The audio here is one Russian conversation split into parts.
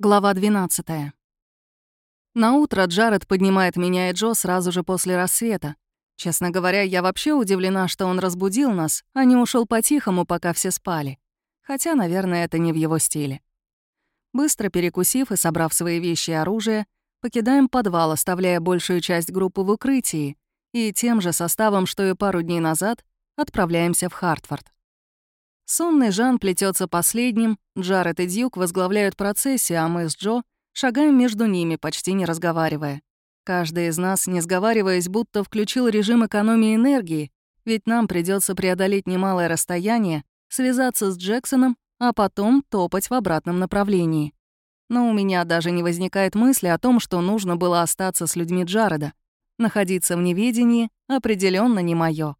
Глава 12. На утро Джаред поднимает меня и Джо сразу же после рассвета. Честно говоря, я вообще удивлена, что он разбудил нас, а не ушел по-тихому, пока все спали. Хотя, наверное, это не в его стиле. Быстро перекусив и собрав свои вещи и оружие, покидаем подвал, оставляя большую часть группы в укрытии, и тем же составом, что и пару дней назад, отправляемся в Хартфорд. Сонный Жан плетется последним, Джаред и Дьюк возглавляют процессию, а мы с Джо шагаем между ними, почти не разговаривая. Каждый из нас, не сговариваясь, будто включил режим экономии энергии, ведь нам придется преодолеть немалое расстояние, связаться с Джексоном, а потом топать в обратном направлении. Но у меня даже не возникает мысли о том, что нужно было остаться с людьми Джареда. Находиться в неведении определенно не моё.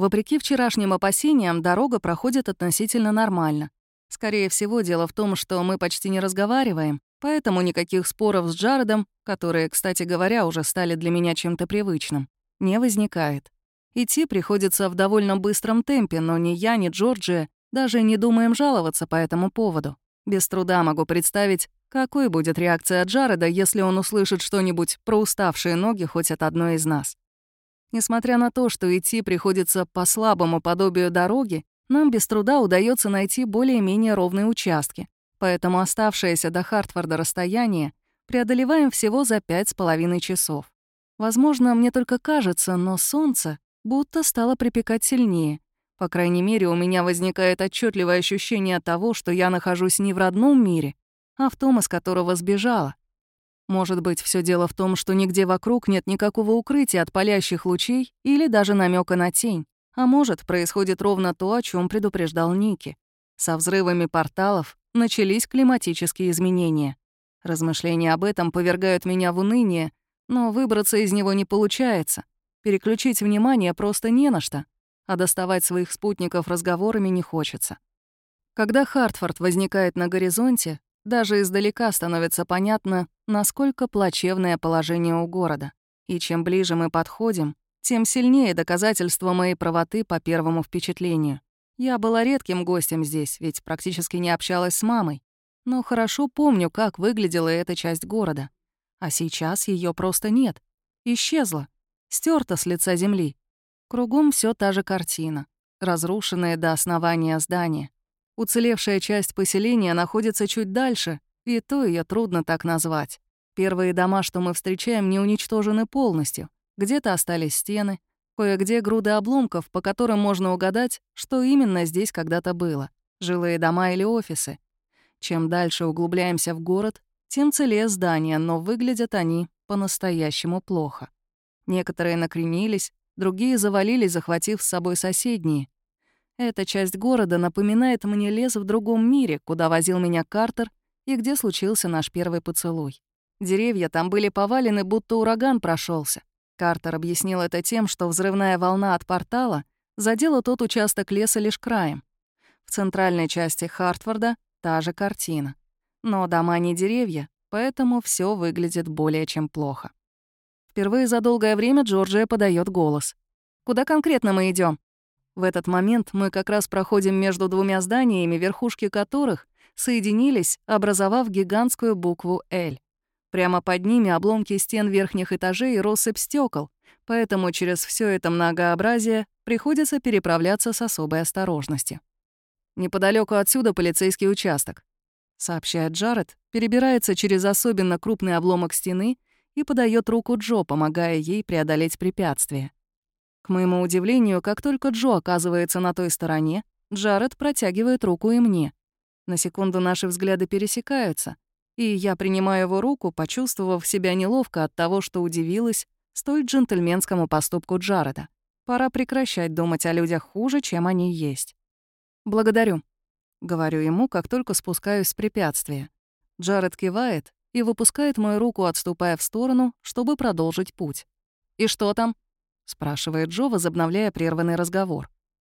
Вопреки вчерашним опасениям, дорога проходит относительно нормально. Скорее всего, дело в том, что мы почти не разговариваем, поэтому никаких споров с Джаредом, которые, кстати говоря, уже стали для меня чем-то привычным, не возникает. Идти приходится в довольно быстром темпе, но ни я, ни Джорджия даже не думаем жаловаться по этому поводу. Без труда могу представить, какой будет реакция Джареда, если он услышит что-нибудь про уставшие ноги хоть от одной из нас. Несмотря на то, что идти приходится по слабому подобию дороги, нам без труда удается найти более-менее ровные участки, поэтому оставшееся до Хартфорда расстояние преодолеваем всего за пять с половиной часов. Возможно, мне только кажется, но солнце будто стало припекать сильнее. По крайней мере, у меня возникает отчетливое ощущение того, что я нахожусь не в родном мире, а в том, из которого сбежала. Может быть, все дело в том, что нигде вокруг нет никакого укрытия от палящих лучей или даже намека на тень. А может, происходит ровно то, о чем предупреждал Ники. Со взрывами порталов начались климатические изменения. Размышления об этом повергают меня в уныние, но выбраться из него не получается. Переключить внимание просто не на что, а доставать своих спутников разговорами не хочется. Когда Хартфорд возникает на горизонте, даже издалека становится понятно, насколько плачевное положение у города. И чем ближе мы подходим, тем сильнее доказательство моей правоты по первому впечатлению. Я была редким гостем здесь, ведь практически не общалась с мамой. Но хорошо помню, как выглядела эта часть города. А сейчас ее просто нет. Исчезла. стерта с лица земли. Кругом все та же картина. Разрушенные до основания здания. Уцелевшая часть поселения находится чуть дальше, и то ее трудно так назвать. Первые дома, что мы встречаем, не уничтожены полностью. Где-то остались стены, кое-где груды обломков, по которым можно угадать, что именно здесь когда-то было. Жилые дома или офисы. Чем дальше углубляемся в город, тем целее здания, но выглядят они по-настоящему плохо. Некоторые накренились, другие завалились, захватив с собой соседние, эта часть города напоминает мне лес в другом мире, куда возил меня Картер и где случился наш первый поцелуй. Деревья там были повалены, будто ураган прошелся. Картер объяснил это тем, что взрывная волна от портала задела тот участок леса лишь краем. В центральной части Хартфорда та же картина. Но дома не деревья, поэтому все выглядит более чем плохо. Впервые за долгое время Джорджия подает голос. «Куда конкретно мы идем? В этот момент мы как раз проходим между двумя зданиями, верхушки которых соединились, образовав гигантскую букву «Л». Прямо под ними обломки стен верхних этажей и россыпь стекол, поэтому через все это многообразие приходится переправляться с особой осторожностью. Неподалеку отсюда полицейский участок. Сообщает Джаред, перебирается через особенно крупный обломок стены и подает руку Джо, помогая ей преодолеть препятствие. К моему удивлению, как только Джо оказывается на той стороне, Джаред протягивает руку и мне. На секунду наши взгляды пересекаются, и я принимаю его руку, почувствовав себя неловко от того, что удивилась столь джентльменскому поступку Джареда. Пора прекращать думать о людях хуже, чем они есть. «Благодарю», — говорю ему, как только спускаюсь с препятствия. Джаред кивает и выпускает мою руку, отступая в сторону, чтобы продолжить путь. «И что там?» Спрашивает Джо, возобновляя прерванный разговор.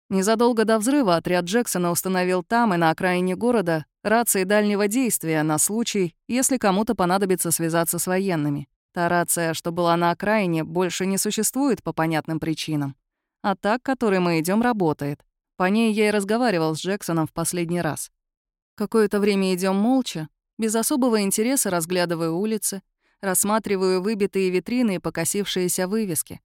Незадолго до взрыва отряд Джексона установил там и на окраине города рации дальнего действия на случай, если кому-то понадобится связаться с военными. Та рация, что была на окраине, больше не существует по понятным причинам. А та, к которой мы идем, работает. По ней я и разговаривал с Джексоном в последний раз. Какое-то время идем молча. Без особого интереса разглядываю улицы, рассматриваю выбитые витрины и покосившиеся вывески.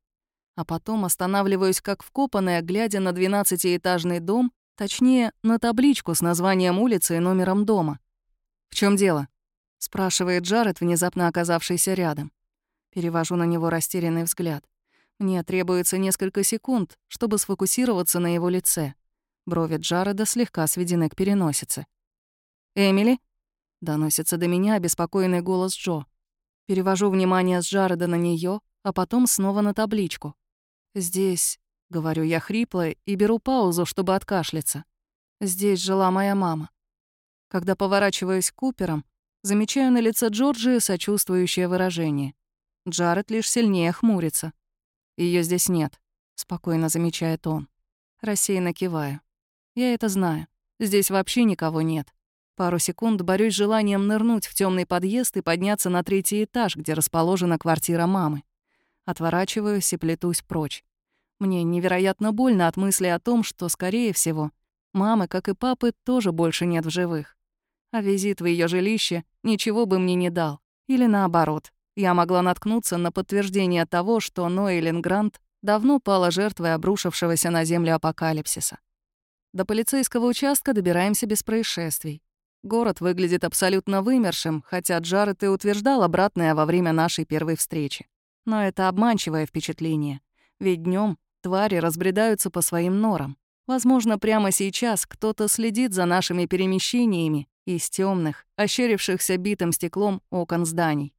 А потом останавливаюсь как вкопанная, глядя на двенадцатиэтажный дом, точнее, на табличку с названием улицы и номером дома. «В чем дело?» — спрашивает Джаред, внезапно оказавшийся рядом. Перевожу на него растерянный взгляд. Мне требуется несколько секунд, чтобы сфокусироваться на его лице. Брови Джареда слегка сведены к переносице. «Эмили?» — доносится до меня обеспокоенный голос Джо. Перевожу внимание с Джареда на нее, а потом снова на табличку. «Здесь», — говорю я хрипло и беру паузу, чтобы откашляться. «Здесь жила моя мама». Когда поворачиваюсь к Куперам, замечаю на лице Джорджии сочувствующее выражение. Джаред лишь сильнее хмурится. Ее здесь нет», — спокойно замечает он. Рассеянно киваю. «Я это знаю. Здесь вообще никого нет. Пару секунд борюсь с желанием нырнуть в темный подъезд и подняться на третий этаж, где расположена квартира мамы. Отворачиваюсь и плетусь прочь. Мне невероятно больно от мысли о том, что, скорее всего, мамы, как и папы, тоже больше нет в живых. А визит в ее жилище ничего бы мне не дал. Или наоборот, я могла наткнуться на подтверждение того, что Ноэлин Грант давно пала жертвой обрушившегося на землю апокалипсиса. До полицейского участка добираемся без происшествий. Город выглядит абсолютно вымершим, хотя Джаред и утверждал обратное во время нашей первой встречи. Но это обманчивое впечатление, ведь днем твари разбредаются по своим норам. Возможно, прямо сейчас кто-то следит за нашими перемещениями из темных, ощерившихся битым стеклом окон зданий.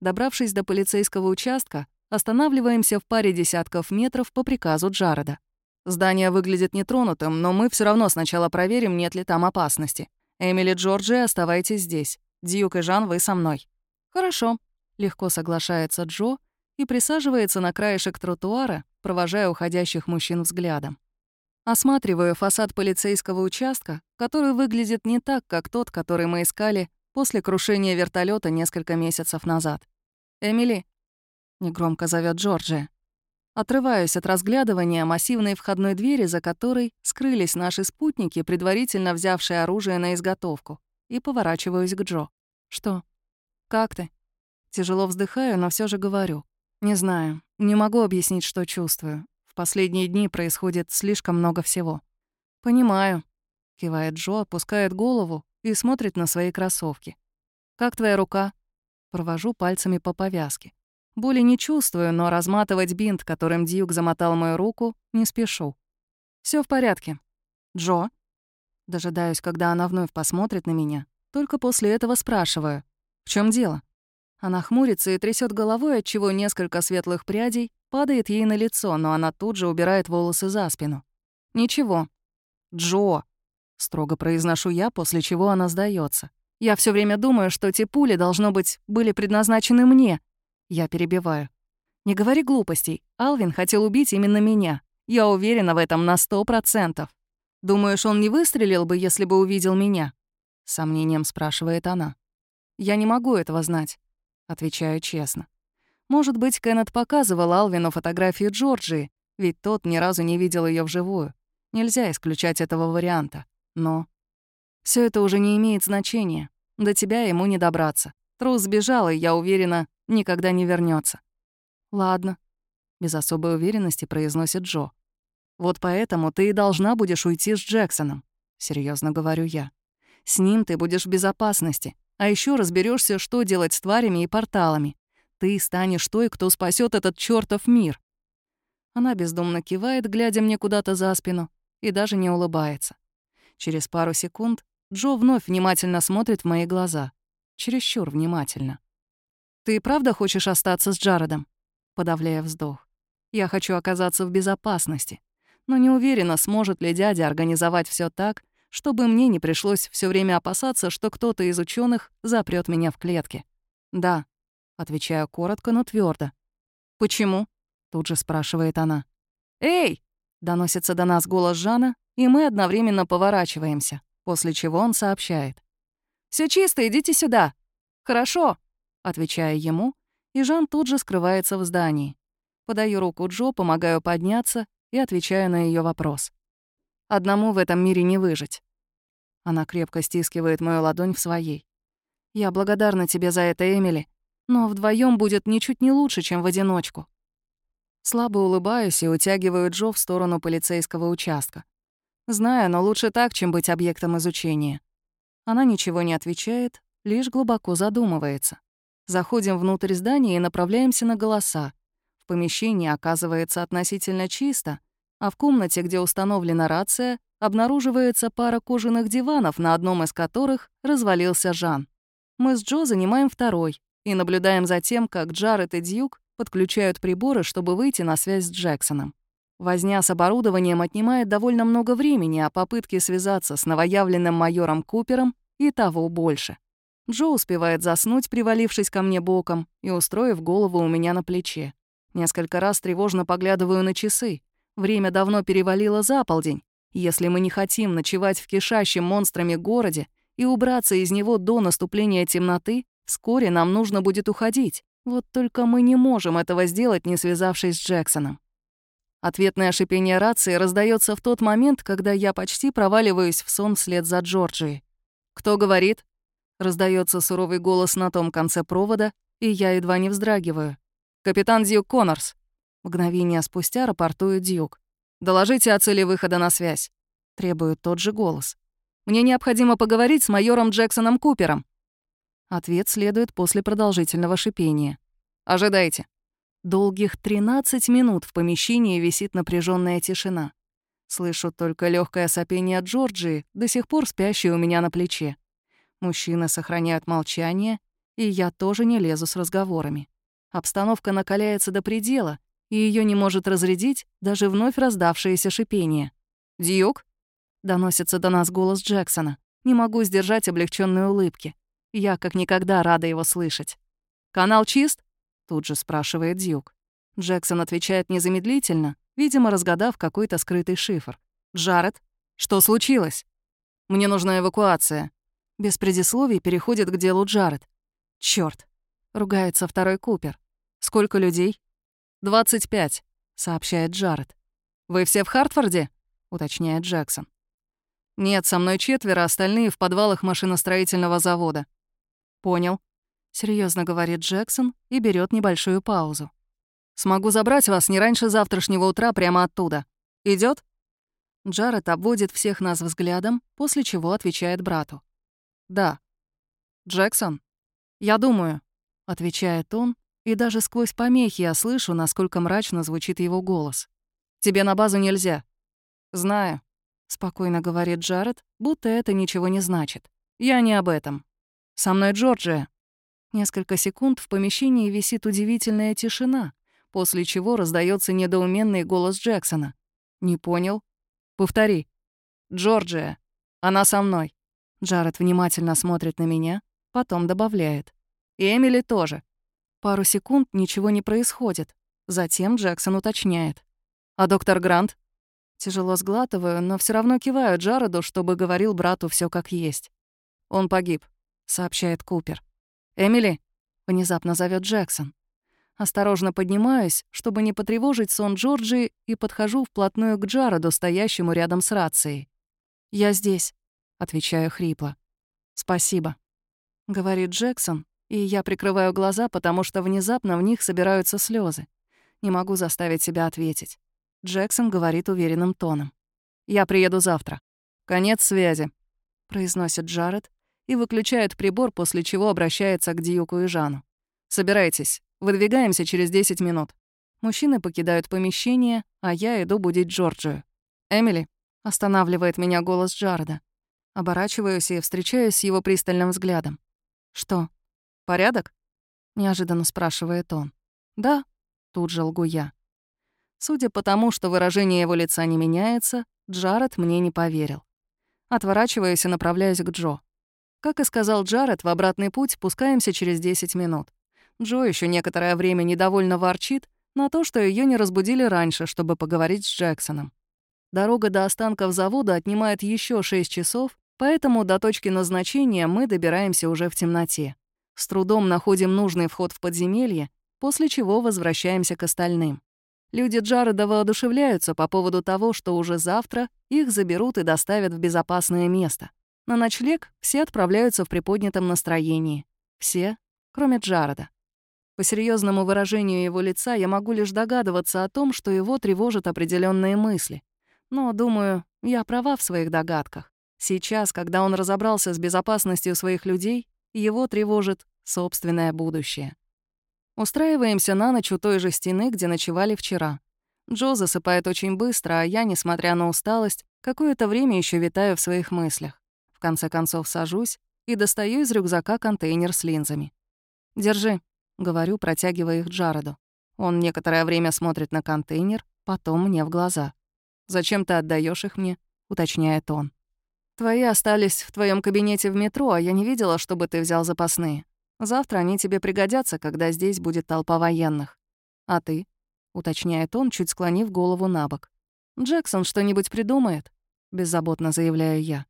Добравшись до полицейского участка, останавливаемся в паре десятков метров по приказу Джареда. Здание выглядит нетронутым, но мы все равно сначала проверим, нет ли там опасности. Эмили Джорджи, оставайтесь здесь. Дьюк и Жан, вы со мной. Хорошо. Легко соглашается Джо и присаживается на краешек тротуара, провожая уходящих мужчин взглядом. Осматриваю фасад полицейского участка, который выглядит не так, как тот, который мы искали после крушения вертолета несколько месяцев назад. «Эмили!» — негромко зовет Джорджия. Отрываюсь от разглядывания массивной входной двери, за которой скрылись наши спутники, предварительно взявшие оружие на изготовку, и поворачиваюсь к Джо. «Что? Как ты?» Тяжело вздыхаю, но все же говорю. «Не знаю. Не могу объяснить, что чувствую. В последние дни происходит слишком много всего». «Понимаю», — кивает Джо, опускает голову и смотрит на свои кроссовки. «Как твоя рука?» Провожу пальцами по повязке. Боли не чувствую, но разматывать бинт, которым Дьюк замотал мою руку, не спешу. Все в порядке. Джо?» Дожидаюсь, когда она вновь посмотрит на меня. Только после этого спрашиваю. «В чем дело?» Она хмурится и трясет головой, отчего несколько светлых прядей падает ей на лицо, но она тут же убирает волосы за спину. «Ничего». «Джо!» — строго произношу я, после чего она сдается. Я все время думаю, что эти пули, должно быть, были предназначены мне. Я перебиваю. Не говори глупостей. Алвин хотел убить именно меня. Я уверена в этом на сто процентов. Думаешь, он не выстрелил бы, если бы увидел меня? Сомнением спрашивает она. Я не могу этого знать. Отвечаю честно. Может быть, Кеннет показывал Алвину фотографию Джорджии, ведь тот ни разу не видел ее вживую. Нельзя исключать этого варианта. Но все это уже не имеет значения. До тебя ему не добраться. Трус сбежал, и, я уверена, никогда не вернется. «Ладно», — без особой уверенности произносит Джо. «Вот поэтому ты и должна будешь уйти с Джексоном», — серьезно говорю я. «С ним ты будешь в безопасности, а еще разберешься, что делать с тварями и порталами. Ты станешь той, кто спасет этот чертов мир». Она бездумно кивает, глядя мне куда-то за спину, и даже не улыбается. Через пару секунд Джо вновь внимательно смотрит в мои глаза. Чересчур внимательно. «Ты правда хочешь остаться с Джаредом?» Подавляя вздох. «Я хочу оказаться в безопасности, но не уверена, сможет ли дядя организовать все так, чтобы мне не пришлось все время опасаться, что кто-то из ученых запрет меня в клетке». «Да», — отвечаю коротко, но твердо. «Почему?» — тут же спрашивает она. «Эй!» — доносится до нас голос Жана, и мы одновременно поворачиваемся после чего он сообщает. Все чисто, идите сюда!» «Хорошо!» — отвечая ему, и Жан тут же скрывается в здании. Подаю руку Джо, помогаю подняться и отвечаю на ее вопрос. «Одному в этом мире не выжить». Она крепко стискивает мою ладонь в своей. Я благодарна тебе за это, Эмили, но вдвоем будет ничуть не лучше, чем в одиночку. Слабо улыбаюсь и утягиваю Джо в сторону полицейского участка. Знаю, но лучше так, чем быть объектом изучения. Она ничего не отвечает, лишь глубоко задумывается. Заходим внутрь здания и направляемся на голоса. В помещении оказывается относительно чисто, а в комнате, где установлена рация, обнаруживается пара кожаных диванов, на одном из которых развалился Жан. Мы с Джо занимаем второй и наблюдаем за тем, как Джаред и Дьюк подключают приборы, чтобы выйти на связь с Джексоном. Возня с оборудованием отнимает довольно много времени, а попытки связаться с новоявленным майором Купером и того больше. Джо успевает заснуть, привалившись ко мне боком и устроив голову у меня на плече. Несколько раз тревожно поглядываю на часы. Время давно перевалило за полдень. Если мы не хотим ночевать в кишащем монстрами городе и убраться из него до наступления темноты, вскоре нам нужно будет уходить. Вот только мы не можем этого сделать, не связавшись с Джексоном. Ответное шипение рации раздается в тот момент, когда я почти проваливаюсь в сон вслед за Джорджией. «Кто говорит?» Раздается суровый голос на том конце провода, и я едва не вздрагиваю. «Капитан Дьюк Коннорс». Мгновение спустя рапортует Дьюк. «Доложите о цели выхода на связь», — требует тот же голос. «Мне необходимо поговорить с майором Джексоном Купером». Ответ следует после продолжительного шипения. «Ожидайте». Долгих 13 минут в помещении висит напряженная тишина. Слышу только легкое сопение Джорджии, до сих пор спящей у меня на плече. Мужчины сохраняют молчание, и я тоже не лезу с разговорами. Обстановка накаляется до предела, и ее не может разрядить даже вновь раздавшееся шипение. «Дьюк?» — доносится до нас голос Джексона. Не могу сдержать облегченной улыбки. Я как никогда рада его слышать. «Канал чист?» — тут же спрашивает Дьюк. Джексон отвечает незамедлительно, видимо, разгадав какой-то скрытый шифр. «Джаред? Что случилось?» «Мне нужна эвакуация». Без предисловий переходит к делу Джаред. «Чёрт!» — ругается второй Купер. «Сколько людей?» «Двадцать пять», — сообщает Джаред. «Вы все в Хартфорде?» — уточняет Джексон. «Нет, со мной четверо, остальные в подвалах машиностроительного завода». «Понял», — серьезно говорит Джексон и берет небольшую паузу. «Смогу забрать вас не раньше завтрашнего утра прямо оттуда. Идет? Джаред обводит всех нас взглядом, после чего отвечает брату. «Да». «Джексон?» «Я думаю», — отвечает он, и даже сквозь помехи я слышу, насколько мрачно звучит его голос. «Тебе на базу нельзя». «Знаю», — спокойно говорит Джаред, будто это ничего не значит. «Я не об этом». «Со мной Джорджия». Несколько секунд в помещении висит удивительная тишина, после чего раздается недоуменный голос Джексона. «Не понял?» «Повтори». «Джорджия. Она со мной». Джаред внимательно смотрит на меня, потом добавляет. «И Эмили тоже». Пару секунд ничего не происходит. Затем Джексон уточняет. «А доктор Грант?» Тяжело сглатываю, но все равно киваю Джареду, чтобы говорил брату все как есть. «Он погиб», — сообщает Купер. «Эмили?» — внезапно зовет Джексон. Осторожно поднимаюсь, чтобы не потревожить сон Джорджи, и подхожу вплотную к Джареду, стоящему рядом с рацией. «Я здесь», — отвечаю хрипло. «Спасибо», — говорит Джексон, и я прикрываю глаза, потому что внезапно в них собираются слезы. Не могу заставить себя ответить. Джексон говорит уверенным тоном. «Я приеду завтра. Конец связи», — произносит Джаред и выключает прибор, после чего обращается к Дьюку и Жану. «Собирайтесь. Выдвигаемся через 10 минут». Мужчины покидают помещение, а я иду будить Джорджию. «Эмили», — останавливает меня голос Джареда. Оборачиваюсь и встречаюсь с его пристальным взглядом. «Что? Порядок?» — неожиданно спрашивает он. «Да», — тут же лгу я. Судя по тому, что выражение его лица не меняется, Джаред мне не поверил. Отворачиваюсь и направляюсь к Джо. Как и сказал Джаред, в обратный путь спускаемся через 10 минут. Джо еще некоторое время недовольно ворчит на то, что ее не разбудили раньше, чтобы поговорить с Джексоном. Дорога до останков завода отнимает еще 6 часов, поэтому до точки назначения мы добираемся уже в темноте. С трудом находим нужный вход в подземелье, после чего возвращаемся к остальным. Люди Джареда воодушевляются по поводу того, что уже завтра их заберут и доставят в безопасное место. На ночлег все отправляются в приподнятом настроении. Все, кроме Джареда. По серьезному выражению его лица я могу лишь догадываться о том, что его тревожат определенные мысли. Но, думаю, я права в своих догадках. Сейчас, когда он разобрался с безопасностью своих людей, его тревожит собственное будущее. Устраиваемся на ночь у той же стены, где ночевали вчера. Джо засыпает очень быстро, а я, несмотря на усталость, какое-то время еще витаю в своих мыслях. В конце концов сажусь и достаю из рюкзака контейнер с линзами. «Держи», — говорю, протягивая их Джареду. Он некоторое время смотрит на контейнер, потом мне в глаза. «Зачем ты отдаешь их мне?» — уточняет он. «Твои остались в твоем кабинете в метро, а я не видела, чтобы ты взял запасные. Завтра они тебе пригодятся, когда здесь будет толпа военных. А ты?» — уточняет он, чуть склонив голову на бок. «Джексон что-нибудь придумает?» — беззаботно заявляю я.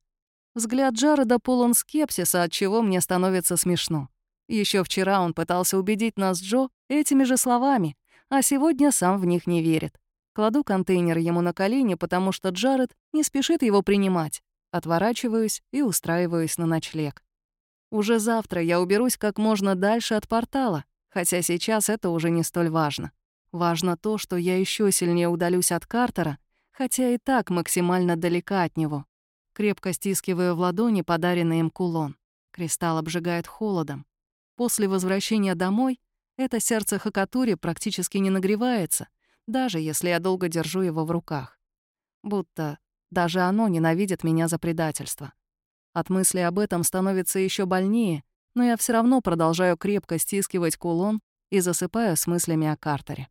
Взгляд Джареда полон скепсиса, от чего мне становится смешно. Еще вчера он пытался убедить нас Джо этими же словами, а сегодня сам в них не верит. Кладу контейнер ему на колени, потому что Джаред не спешит его принимать. Отворачиваюсь и устраиваюсь на ночлег. Уже завтра я уберусь как можно дальше от портала, хотя сейчас это уже не столь важно. Важно то, что я еще сильнее удалюсь от Картера, хотя и так максимально далека от него. Крепко стискиваю в ладони подаренный им кулон. Кристалл обжигает холодом. После возвращения домой это сердце Хакатури практически не нагревается, даже если я долго держу его в руках. Будто даже оно ненавидит меня за предательство. От мысли об этом становится еще больнее, но я все равно продолжаю крепко стискивать кулон и засыпаю с мыслями о Картере.